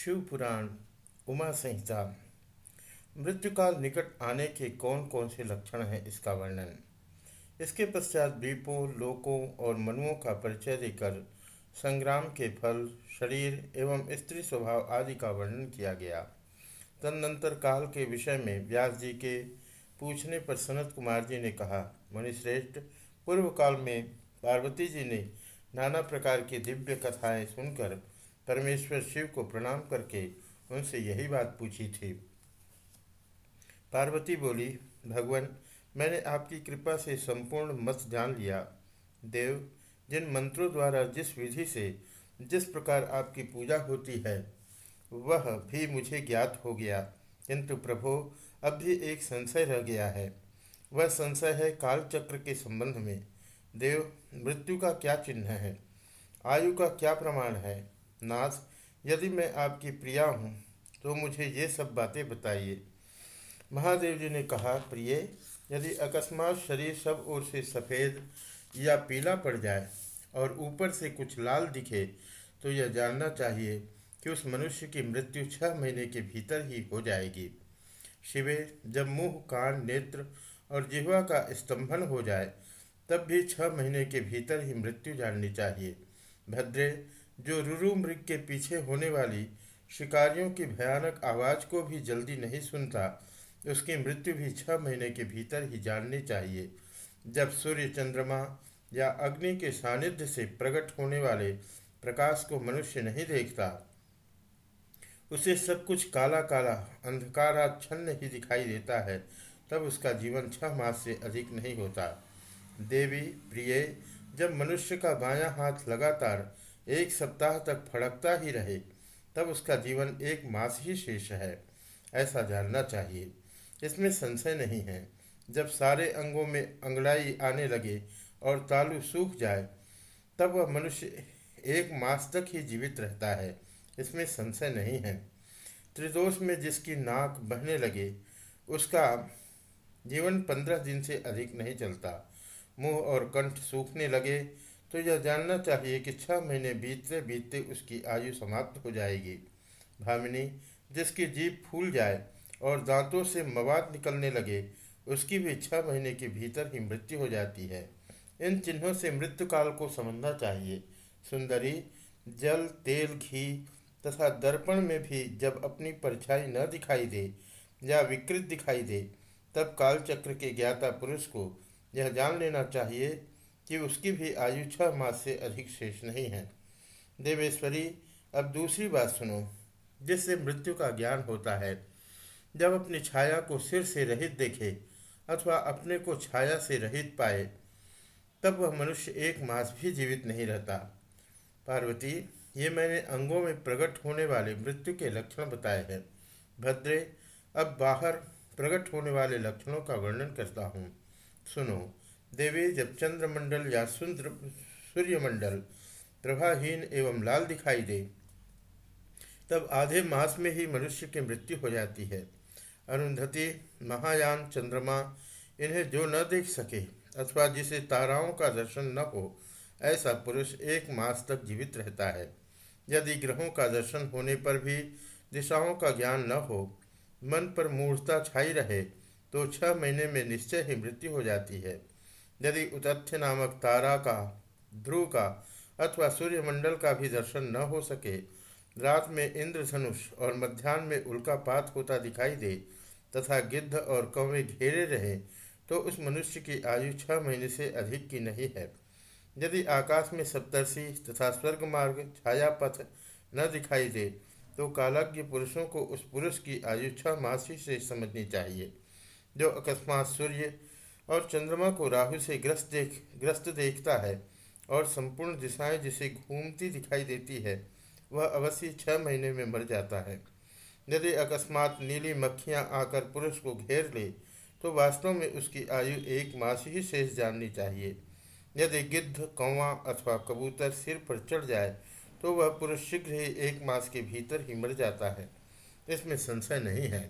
शिव पुराण उमा संहिता, मृत्युकाल निकट आने के कौन कौन से लक्षण हैं इसका वर्णन। इसके पश्चात द्वीपों, लोकों और मनुओं का परिचय देकर संग्राम के फल, शरीर एवं स्त्री स्वभाव आदि का वर्णन किया गया। तदनंतर काल के विषय में व्यास जी के पूछने पर सनत कुमार जी ने कहा, मुनिश्रेष्ठ, पूर्व काल में पार्वती जी ने नाना प्रकार की दिव्य कथाएँ सुनकर परमेश्वर शिव को प्रणाम करके उनसे यही बात पूछी थी। पार्वती बोली, भगवान, मैंने आपकी कृपा से संपूर्ण मत जान लिया। देव, जिन मंत्रों द्वारा जिस विधि से जिस प्रकार आपकी पूजा होती है, वह भी मुझे ज्ञात हो गया। किंतु प्रभो, अब भी एक संशय रह गया है। वह संशय है कालचक्र के संबंध में। देव, मृत्यु का क्या चिन्ह है? आयु का क्या प्रमाण है? नाथ यदि मैं आपकी प्रिया हूँ तो मुझे ये सब बातें बताइए। महादेव जी ने कहा, प्रिय, यदि अकस्मात शरीर सब ओर से सफ़ेद या पीला पड़ जाए और ऊपर से कुछ लाल दिखे तो यह जानना चाहिए कि उस मनुष्य की मृत्यु छह महीने के भीतर ही हो जाएगी। शिवे, जब मुँह, कान, नेत्र और जिहवा का स्तंभन हो जाए, तब भी छह महीने के भीतर ही मृत्यु जाननी चाहिए। भद्रे जो रुरु मृग के पीछे होने वाली शिकारियों की भयानक आवाज़ को भी जल्दी नहीं सुनता, उसकी मृत्यु भी छह महीने के भीतर ही जाननी चाहिए। जब सूर्य चंद्रमा या अग्नि के सानिध्य से प्रकट होने वाले प्रकाश को मनुष्य नहीं देखता, उसे सब कुछ काला काला अंधकाराच्छन्न ही दिखाई देता है। तब उसका जीवन छह मास से अधिक नहीं होता। देवी, प्रिय, जब मनुष्य का बायां हाथ लगातार एक सप्ताह तक फड़कता ही रहे, तब उसका जीवन एक मास ही शेष है, ऐसा जानना चाहिए। इसमें संशय नहीं है, जब सारे अंगों में अंगड़ाई आने लगे और तालु सूख जाए, तब वह मनुष्य एक मास तक ही जीवित रहता है, इसमें संशय नहीं है। त्रिदोष में जिसकी नाक बहने लगे, उसका जीवन पंद्रह दिन से अधिक नहीं चलता। मुँह और कंठ सूखने लगे तो यह जानना चाहिए कि छह महीने बीतते बीतते उसकी आयु समाप्त हो जाएगी। भामिनी, जिसकी जीप फूल जाए और दांतों से मवाद निकलने लगे, उसकी भी छह महीने के भीतर ही मृत्यु हो जाती है। इन चिन्हों से मृत्यु काल को समझना चाहिए। सुंदरी, जल, तेल, घी तथा दर्पण में भी जब अपनी परछाई न दिखाई दे या विकृत दिखाई दे, तब कालचक्र के ज्ञाता पुरुष को यह जान लेना चाहिए कि उसकी भी आयु छह मास से अधिक शेष नहीं है। देवेश्वरी, अब दूसरी बात सुनो, जिससे मृत्यु का ज्ञान होता है। जब अपनी छाया को सिर से रहित देखे अथवा अपने को छाया से रहित पाए, तब वह मनुष्य एक मास भी जीवित नहीं रहता। पार्वती, ये मैंने अंगों में प्रकट होने वाले मृत्यु के लक्षण बताए हैं। भद्रे, अब बाहर प्रकट होने वाले लक्षणों का वर्णन करता हूँ। सुनो देवी जब चंद्रमंडल या सुंदर सूर्यमंडल प्रभाहीन एवं लाल दिखाई दे। तब आधे मास में ही मनुष्य की मृत्यु हो जाती है। अरुंधति, महायान, चंद्रमा, इन्हें जो न देख सके अथवा जिसे ताराओं का दर्शन न हो, ऐसा पुरुष एक मास तक जीवित रहता है। यदि ग्रहों का दर्शन होने पर भी दिशाओं का ज्ञान न हो, मन पर मूर्ता छाई रहे तो छह महीने में निश्चय ही मृत्यु हो जाती है। यदि उतथ्य नामक तारा का, ध्रुव का अथवा सूर्यमंडल का भी दर्शन न हो सके, रात में इंद्रधनुष और मध्यान्ह में उल्कापात होता दिखाई दे तथा गिद्ध और कौवे घेरे रहे तो उस मनुष्य की आयु छह महीने से अधिक की नहीं है। यदि आकाश में सप्तर्षि तथा स्वर्ग मार्ग छायापथ न दिखाई दे तो कालज्ञ पुरुषों को उस पुरुष की आयु छह मास से समझनी चाहिए, जो अकस्मात सूर्य और चंद्रमा को राहु से ग्रस्त देख, ग्रस्त देखता है और संपूर्ण दिशाएँ जिसे घूमती दिखाई देती है, वह अवश्य छह महीने में मर जाता है। यदि अकस्मात नीली मक्खियाँ आकर पुरुष को घेर ले तो वास्तव में उसकी आयु एक मास ही शेष जाननी चाहिए। यदि गिद्ध, कौवा अथवा कबूतर सिर पर चढ़ जाए तो वह पुरुष शीघ्र ही एक मास के भीतर ही मर जाता है। इसमें संशय नहीं है।